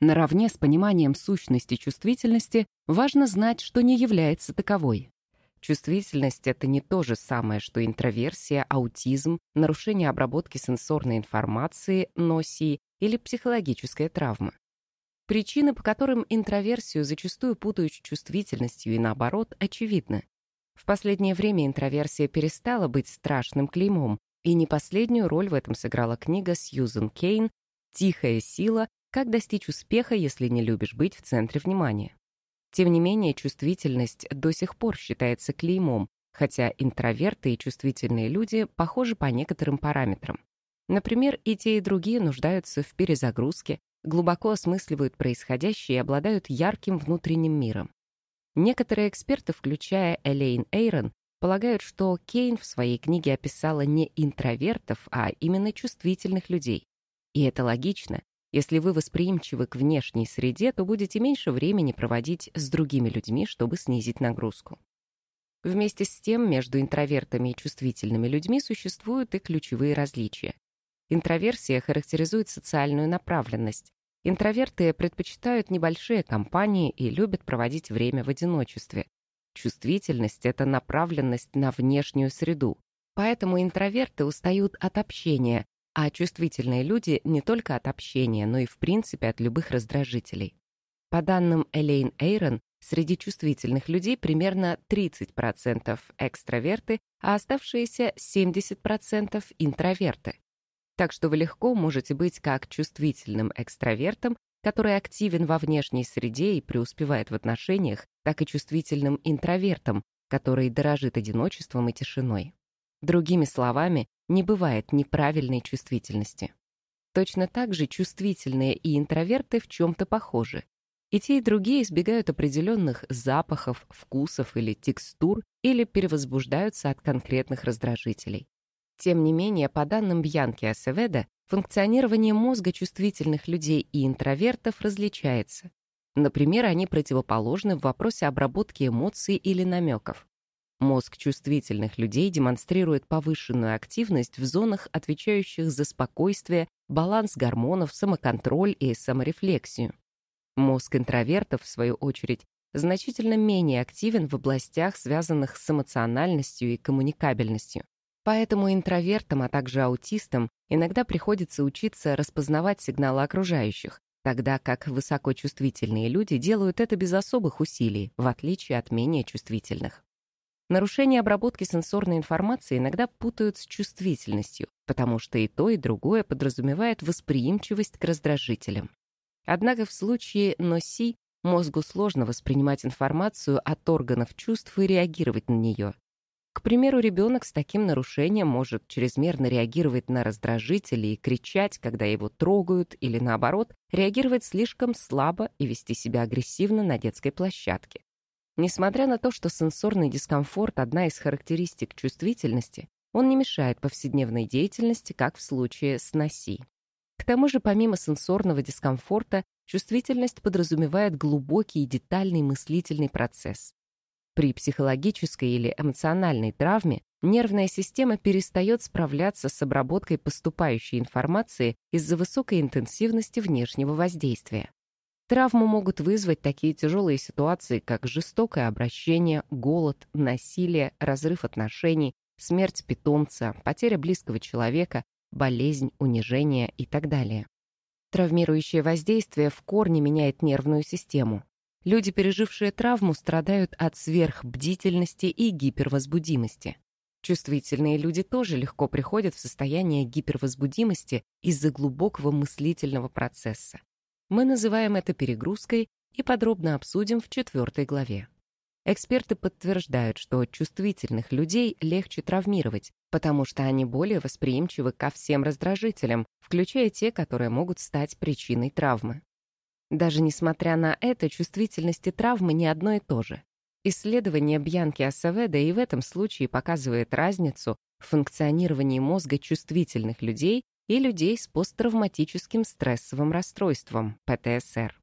Наравне с пониманием сущности чувствительности важно знать, что не является таковой. Чувствительность — это не то же самое, что интроверсия, аутизм, нарушение обработки сенсорной информации, носи или психологическая травма. Причины, по которым интроверсию зачастую путают с чувствительностью и наоборот, очевидны. В последнее время интроверсия перестала быть страшным клеймом, и не последнюю роль в этом сыграла книга Сьюзен Кейн «Тихая сила. Как достичь успеха, если не любишь быть в центре внимания». Тем не менее, чувствительность до сих пор считается клеймом, хотя интроверты и чувствительные люди похожи по некоторым параметрам. Например, и те, и другие нуждаются в перезагрузке, глубоко осмысливают происходящее и обладают ярким внутренним миром. Некоторые эксперты, включая Элейн Эйрон, полагают, что Кейн в своей книге описала не интровертов, а именно чувствительных людей. И это логично. Если вы восприимчивы к внешней среде, то будете меньше времени проводить с другими людьми, чтобы снизить нагрузку. Вместе с тем, между интровертами и чувствительными людьми существуют и ключевые различия. Интроверсия характеризует социальную направленность. Интроверты предпочитают небольшие компании и любят проводить время в одиночестве. Чувствительность — это направленность на внешнюю среду. Поэтому интроверты устают от общения, а чувствительные люди не только от общения, но и в принципе от любых раздражителей. По данным Элейн Эйрон, среди чувствительных людей примерно 30% экстраверты, а оставшиеся 70% интроверты. Так что вы легко можете быть как чувствительным экстравертом, который активен во внешней среде и преуспевает в отношениях, так и чувствительным интровертом, который дорожит одиночеством и тишиной. Другими словами, не бывает неправильной чувствительности. Точно так же чувствительные и интроверты в чем-то похожи. И те, и другие избегают определенных запахов, вкусов или текстур или перевозбуждаются от конкретных раздражителей. Тем не менее, по данным Бьянки Асеведа, функционирование мозга чувствительных людей и интровертов различается. Например, они противоположны в вопросе обработки эмоций или намеков. Мозг чувствительных людей демонстрирует повышенную активность в зонах, отвечающих за спокойствие, баланс гормонов, самоконтроль и саморефлексию. Мозг интровертов, в свою очередь, значительно менее активен в областях, связанных с эмоциональностью и коммуникабельностью. Поэтому интровертам, а также аутистам иногда приходится учиться распознавать сигналы окружающих, тогда как высокочувствительные люди делают это без особых усилий, в отличие от менее чувствительных. Нарушение обработки сенсорной информации иногда путают с чувствительностью, потому что и то, и другое подразумевает восприимчивость к раздражителям. Однако в случае носи мозгу сложно воспринимать информацию от органов чувств и реагировать на нее, примеру, ребенок с таким нарушением может чрезмерно реагировать на раздражители и кричать, когда его трогают, или наоборот, реагировать слишком слабо и вести себя агрессивно на детской площадке. Несмотря на то, что сенсорный дискомфорт – одна из характеристик чувствительности, он не мешает повседневной деятельности, как в случае с носи. К тому же, помимо сенсорного дискомфорта, чувствительность подразумевает глубокий и детальный мыслительный процесс. При психологической или эмоциональной травме нервная система перестает справляться с обработкой поступающей информации из-за высокой интенсивности внешнего воздействия. Травму могут вызвать такие тяжелые ситуации, как жестокое обращение, голод, насилие, разрыв отношений, смерть питомца, потеря близкого человека, болезнь, унижение и так далее. Травмирующее воздействие в корне меняет нервную систему. Люди, пережившие травму, страдают от сверхбдительности и гипервозбудимости. Чувствительные люди тоже легко приходят в состояние гипервозбудимости из-за глубокого мыслительного процесса. Мы называем это перегрузкой и подробно обсудим в четвертой главе. Эксперты подтверждают, что чувствительных людей легче травмировать, потому что они более восприимчивы ко всем раздражителям, включая те, которые могут стать причиной травмы. Даже несмотря на это, чувствительность и травмы не одно и то же. Исследование Бьянки Ассаведа и в этом случае показывает разницу в функционировании мозга чувствительных людей и людей с посттравматическим стрессовым расстройством, ПТСР.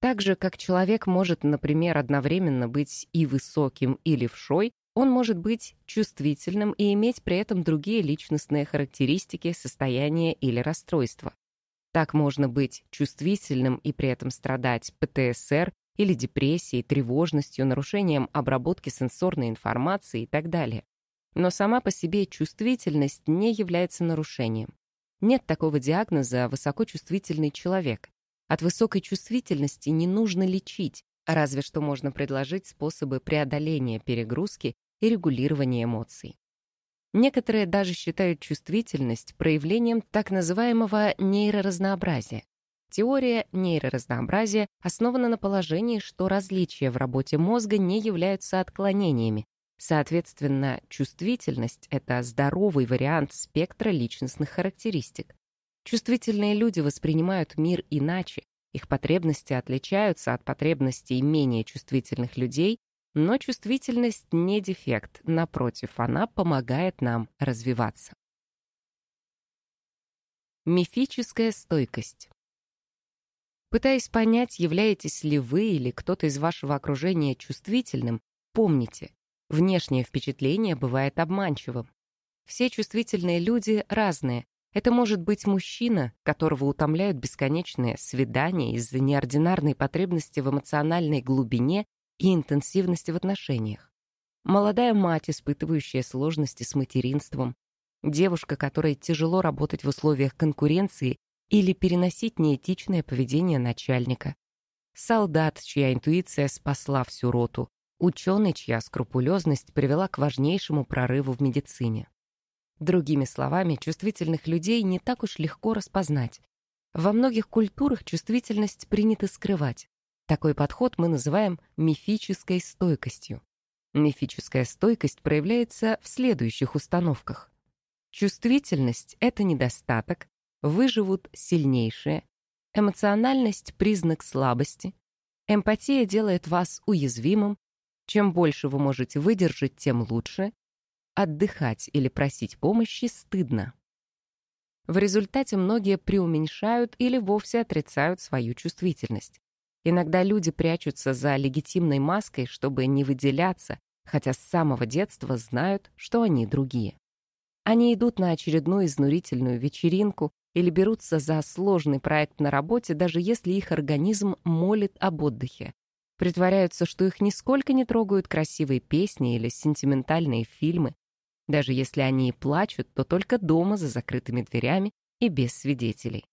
Так же, как человек может, например, одновременно быть и высоким, и левшой, он может быть чувствительным и иметь при этом другие личностные характеристики, состояния или расстройства. Так можно быть чувствительным и при этом страдать ПТСР или депрессией, тревожностью, нарушением обработки сенсорной информации и так далее. Но сама по себе чувствительность не является нарушением. Нет такого диагноза «высокочувствительный человек». От высокой чувствительности не нужно лечить, разве что можно предложить способы преодоления перегрузки и регулирования эмоций. Некоторые даже считают чувствительность проявлением так называемого нейроразнообразия. Теория нейроразнообразия основана на положении, что различия в работе мозга не являются отклонениями. Соответственно, чувствительность — это здоровый вариант спектра личностных характеристик. Чувствительные люди воспринимают мир иначе, их потребности отличаются от потребностей менее чувствительных людей, но чувствительность не дефект, напротив, она помогает нам развиваться. Мифическая стойкость. Пытаясь понять, являетесь ли вы или кто-то из вашего окружения чувствительным, помните, внешнее впечатление бывает обманчивым. Все чувствительные люди разные, это может быть мужчина, которого утомляют бесконечные свидания из-за неординарной потребности в эмоциональной глубине и интенсивности в отношениях. Молодая мать, испытывающая сложности с материнством. Девушка, которой тяжело работать в условиях конкуренции или переносить неэтичное поведение начальника. Солдат, чья интуиция спасла всю роту. Ученый, чья скрупулезность привела к важнейшему прорыву в медицине. Другими словами, чувствительных людей не так уж легко распознать. Во многих культурах чувствительность принято скрывать. Такой подход мы называем мифической стойкостью. Мифическая стойкость проявляется в следующих установках. Чувствительность — это недостаток, выживут сильнейшие, эмоциональность — признак слабости, эмпатия делает вас уязвимым, чем больше вы можете выдержать, тем лучше, Отдыхать или просить помощи стыдно. В результате многие преуменьшают или вовсе отрицают свою чувствительность. Иногда люди прячутся за легитимной маской, чтобы не выделяться, хотя с самого детства знают, что они другие. Они идут на очередную изнурительную вечеринку или берутся за сложный проект на работе, даже если их организм молит об отдыхе. Притворяются, что их нисколько не трогают красивые песни или сентиментальные фильмы, даже если они и плачут, то только дома за закрытыми дверями и без свидетелей.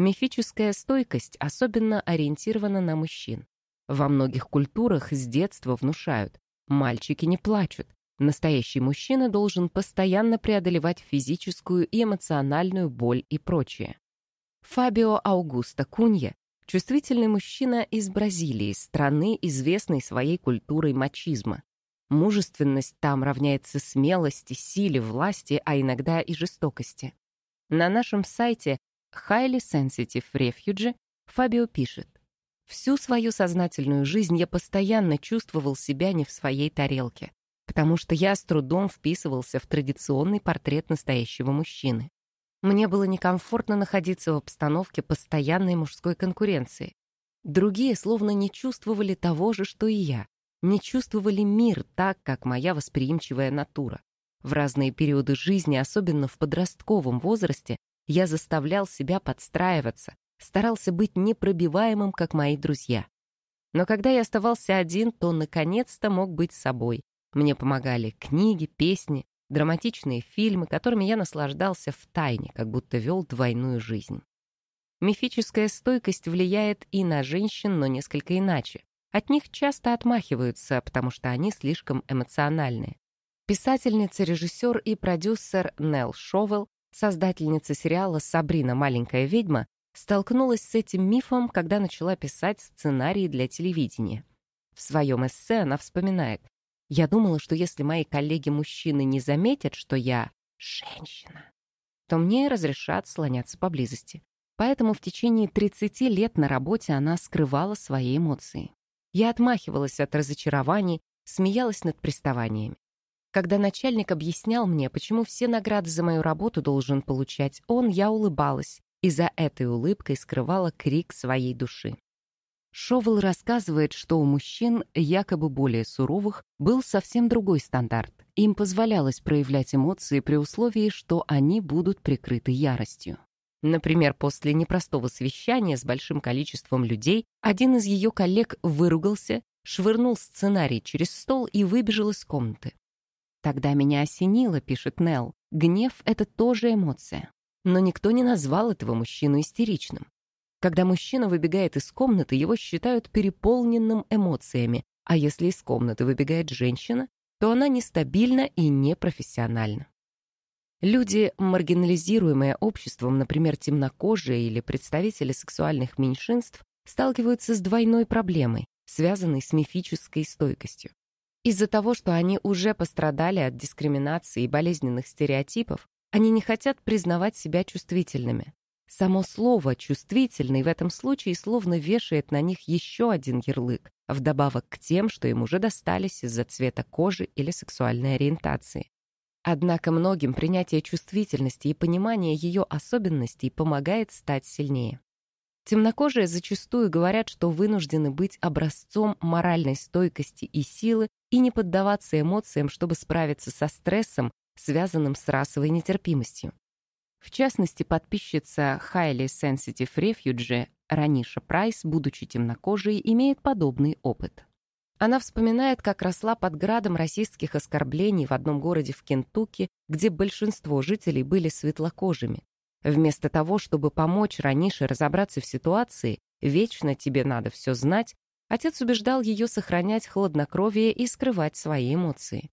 Мифическая стойкость особенно ориентирована на мужчин. Во многих культурах с детства внушают «мальчики не плачут», настоящий мужчина должен постоянно преодолевать физическую и эмоциональную боль и прочее. Фабио Аугусто Кунья — чувствительный мужчина из Бразилии, страны, известной своей культурой мачизма. Мужественность там равняется смелости, силе, власти, а иногда и жестокости. На нашем сайте Highly Sensitive Refuge Фабио пишет, «Всю свою сознательную жизнь я постоянно чувствовал себя не в своей тарелке, потому что я с трудом вписывался в традиционный портрет настоящего мужчины. Мне было некомфортно находиться в обстановке постоянной мужской конкуренции. Другие словно не чувствовали того же, что и я, не чувствовали мир так, как моя восприимчивая натура. В разные периоды жизни, особенно в подростковом возрасте, я заставлял себя подстраиваться, старался быть непробиваемым, как мои друзья. Но когда я оставался один, то наконец-то мог быть собой. Мне помогали книги, песни, драматичные фильмы, которыми я наслаждался в тайне, как будто вел двойную жизнь. Мифическая стойкость влияет и на женщин, но несколько иначе. От них часто отмахиваются, потому что они слишком эмоциональные. Писательница, режиссер и продюсер Нелл Шовел создательница сериала «Сабрина. Маленькая ведьма», столкнулась с этим мифом, когда начала писать сценарии для телевидения. В своем эссе она вспоминает, «Я думала, что если мои коллеги-мужчины не заметят, что я женщина, то мне разрешат слоняться поблизости. Поэтому в течение 30 лет на работе она скрывала свои эмоции. Я отмахивалась от разочарований, смеялась над приставаниями. Когда начальник объяснял мне, почему все награды за мою работу должен получать он, я улыбалась, и за этой улыбкой скрывала крик своей души. Шовел рассказывает, что у мужчин, якобы более суровых, был совсем другой стандарт. Им позволялось проявлять эмоции при условии, что они будут прикрыты яростью. Например, после непростого совещания с большим количеством людей один из ее коллег выругался, швырнул сценарий через стол и выбежал из комнаты. Тогда меня осенило, пишет Нелл. Гнев — это тоже эмоция. Но никто не назвал этого мужчину истеричным. Когда мужчина выбегает из комнаты, его считают переполненным эмоциями, а если из комнаты выбегает женщина, то она нестабильна и непрофессиональна. Люди, маргинализируемые обществом, например, темнокожие или представители сексуальных меньшинств, сталкиваются с двойной проблемой, связанной с мифической стойкостью. Из-за того, что они уже пострадали от дискриминации и болезненных стереотипов, они не хотят признавать себя чувствительными. Само слово «чувствительный» в этом случае словно вешает на них еще один ярлык, вдобавок к тем, что им уже достались из-за цвета кожи или сексуальной ориентации. Однако многим принятие чувствительности и понимание ее особенностей помогает стать сильнее. Темнокожие зачастую говорят, что вынуждены быть образцом моральной стойкости и силы и не поддаваться эмоциям, чтобы справиться со стрессом, связанным с расовой нетерпимостью. В частности, подписчица Highly Sensitive Refuge Раниша Прайс, будучи темнокожей, имеет подобный опыт. Она вспоминает, как росла под градом расистских оскорблений в одном городе в Кентукки, где большинство жителей были светлокожими. Вместо того, чтобы помочь Ранише разобраться в ситуации, вечно тебе надо все знать, отец убеждал ее сохранять хладнокровие и скрывать свои эмоции.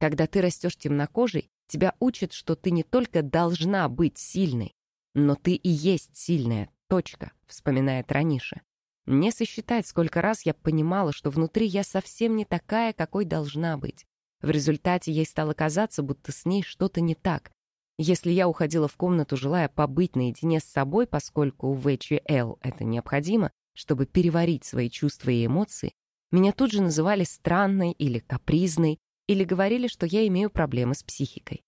Когда ты растешь темнокожей, тебя учат, что ты не только должна быть сильной, но ты и есть сильная, точка, вспоминает Раниша. Не сосчитать, сколько раз я понимала, что внутри я совсем не такая, какой должна быть. В результате ей стало казаться, будто с ней что-то не так, если я уходила в комнату, желая побыть наедине с собой, поскольку в HL это необходимо, чтобы переварить свои чувства и эмоции, меня тут же называли странной или капризной, или говорили, что я имею проблемы с психикой.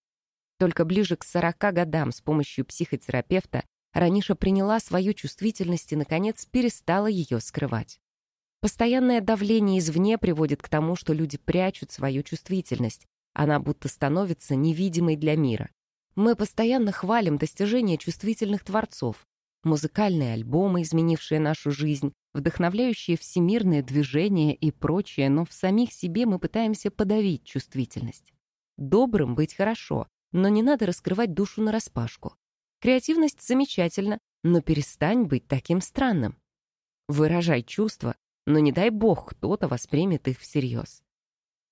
Только ближе к 40 годам с помощью психотерапевта Раниша приняла свою чувствительность и, наконец, перестала ее скрывать. Постоянное давление извне приводит к тому, что люди прячут свою чувствительность. Она будто становится невидимой для мира. Мы постоянно хвалим достижения чувствительных творцов, музыкальные альбомы, изменившие нашу жизнь, вдохновляющие всемирное движение и прочее, но в самих себе мы пытаемся подавить чувствительность. Добрым быть хорошо, но не надо раскрывать душу нараспашку. Креативность замечательна, но перестань быть таким странным. Выражай чувства, но не дай бог кто-то воспримет их всерьез.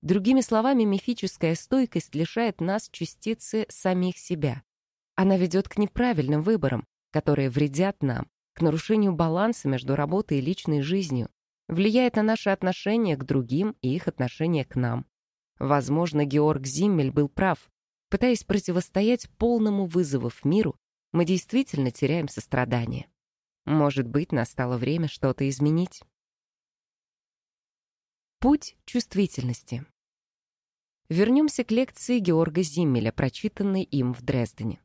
Другими словами, мифическая стойкость лишает нас частицы самих себя. Она ведет к неправильным выборам, которые вредят нам, к нарушению баланса между работой и личной жизнью, влияет на наши отношения к другим и их отношение к нам. Возможно, Георг Зиммель был прав. Пытаясь противостоять полному вызову в миру, мы действительно теряем сострадание. Может быть, настало время что-то изменить. Путь чувствительности. Вернемся к лекции Георга Зиммеля, прочитанной им в Дрездене.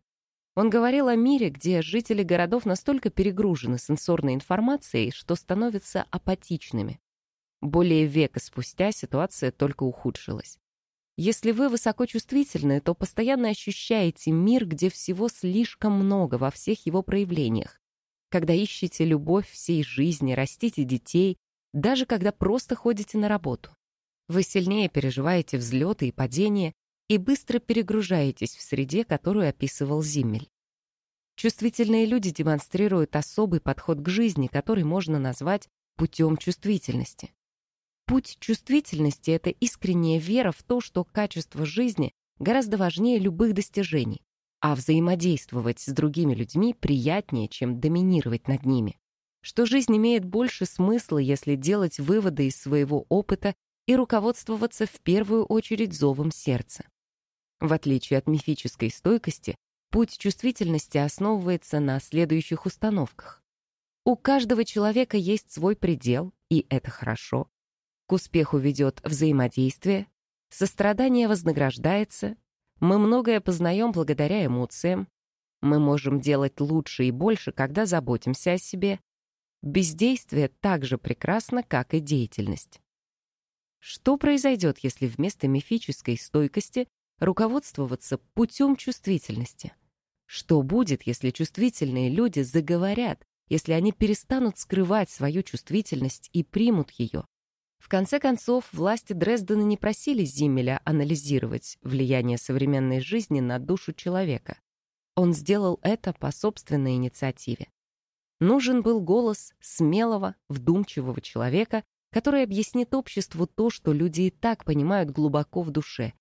Он говорил о мире, где жители городов настолько перегружены сенсорной информацией, что становятся апатичными. Более века спустя ситуация только ухудшилась. Если вы высокочувствительны, то постоянно ощущаете мир, где всего слишком много во всех его проявлениях. Когда ищете любовь всей жизни, растите детей, даже когда просто ходите на работу. Вы сильнее переживаете взлеты и падения и быстро перегружаетесь в среде, которую описывал Зиммель. Чувствительные люди демонстрируют особый подход к жизни, который можно назвать путем чувствительности. Путь чувствительности — это искренняя вера в то, что качество жизни гораздо важнее любых достижений, а взаимодействовать с другими людьми приятнее, чем доминировать над ними. Что жизнь имеет больше смысла, если делать выводы из своего опыта и руководствоваться в первую очередь зовом сердца. В отличие от мифической стойкости, путь чувствительности основывается на следующих установках. У каждого человека есть свой предел, и это хорошо. К успеху ведет взаимодействие, сострадание вознаграждается, мы многое познаем благодаря эмоциям, мы можем делать лучше и больше, когда заботимся о себе. Бездействие так же прекрасно, как и деятельность. Что произойдет, если вместо мифической стойкости руководствоваться путем чувствительности? Что будет, если чувствительные люди заговорят, если они перестанут скрывать свою чувствительность и примут ее? В конце концов, власти Дрездена не просили Зиммеля анализировать влияние современной жизни на душу человека. Он сделал это по собственной инициативе. Нужен был голос смелого, вдумчивого человека, который объяснит обществу то, что люди и так понимают глубоко в душе.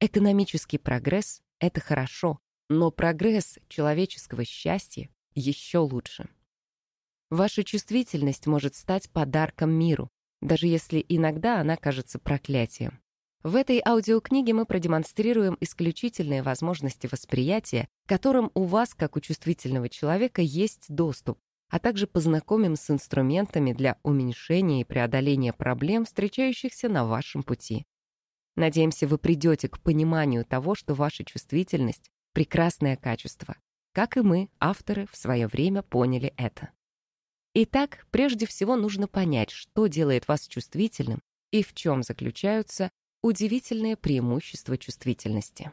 Экономический прогресс — это хорошо, но прогресс человеческого счастья еще лучше. Ваша чувствительность может стать подарком миру, даже если иногда она кажется проклятием. В этой аудиокниге мы продемонстрируем исключительные возможности восприятия, которым у вас, как у чувствительного человека, есть доступ, а также познакомим с инструментами для уменьшения и преодоления проблем, встречающихся на вашем пути. Надеемся, вы придете к пониманию того, что ваша чувствительность — прекрасное качество, как и мы, авторы, в свое время поняли это. Итак, прежде всего нужно понять, что делает вас чувствительным и в чем заключаются удивительные преимущества чувствительности.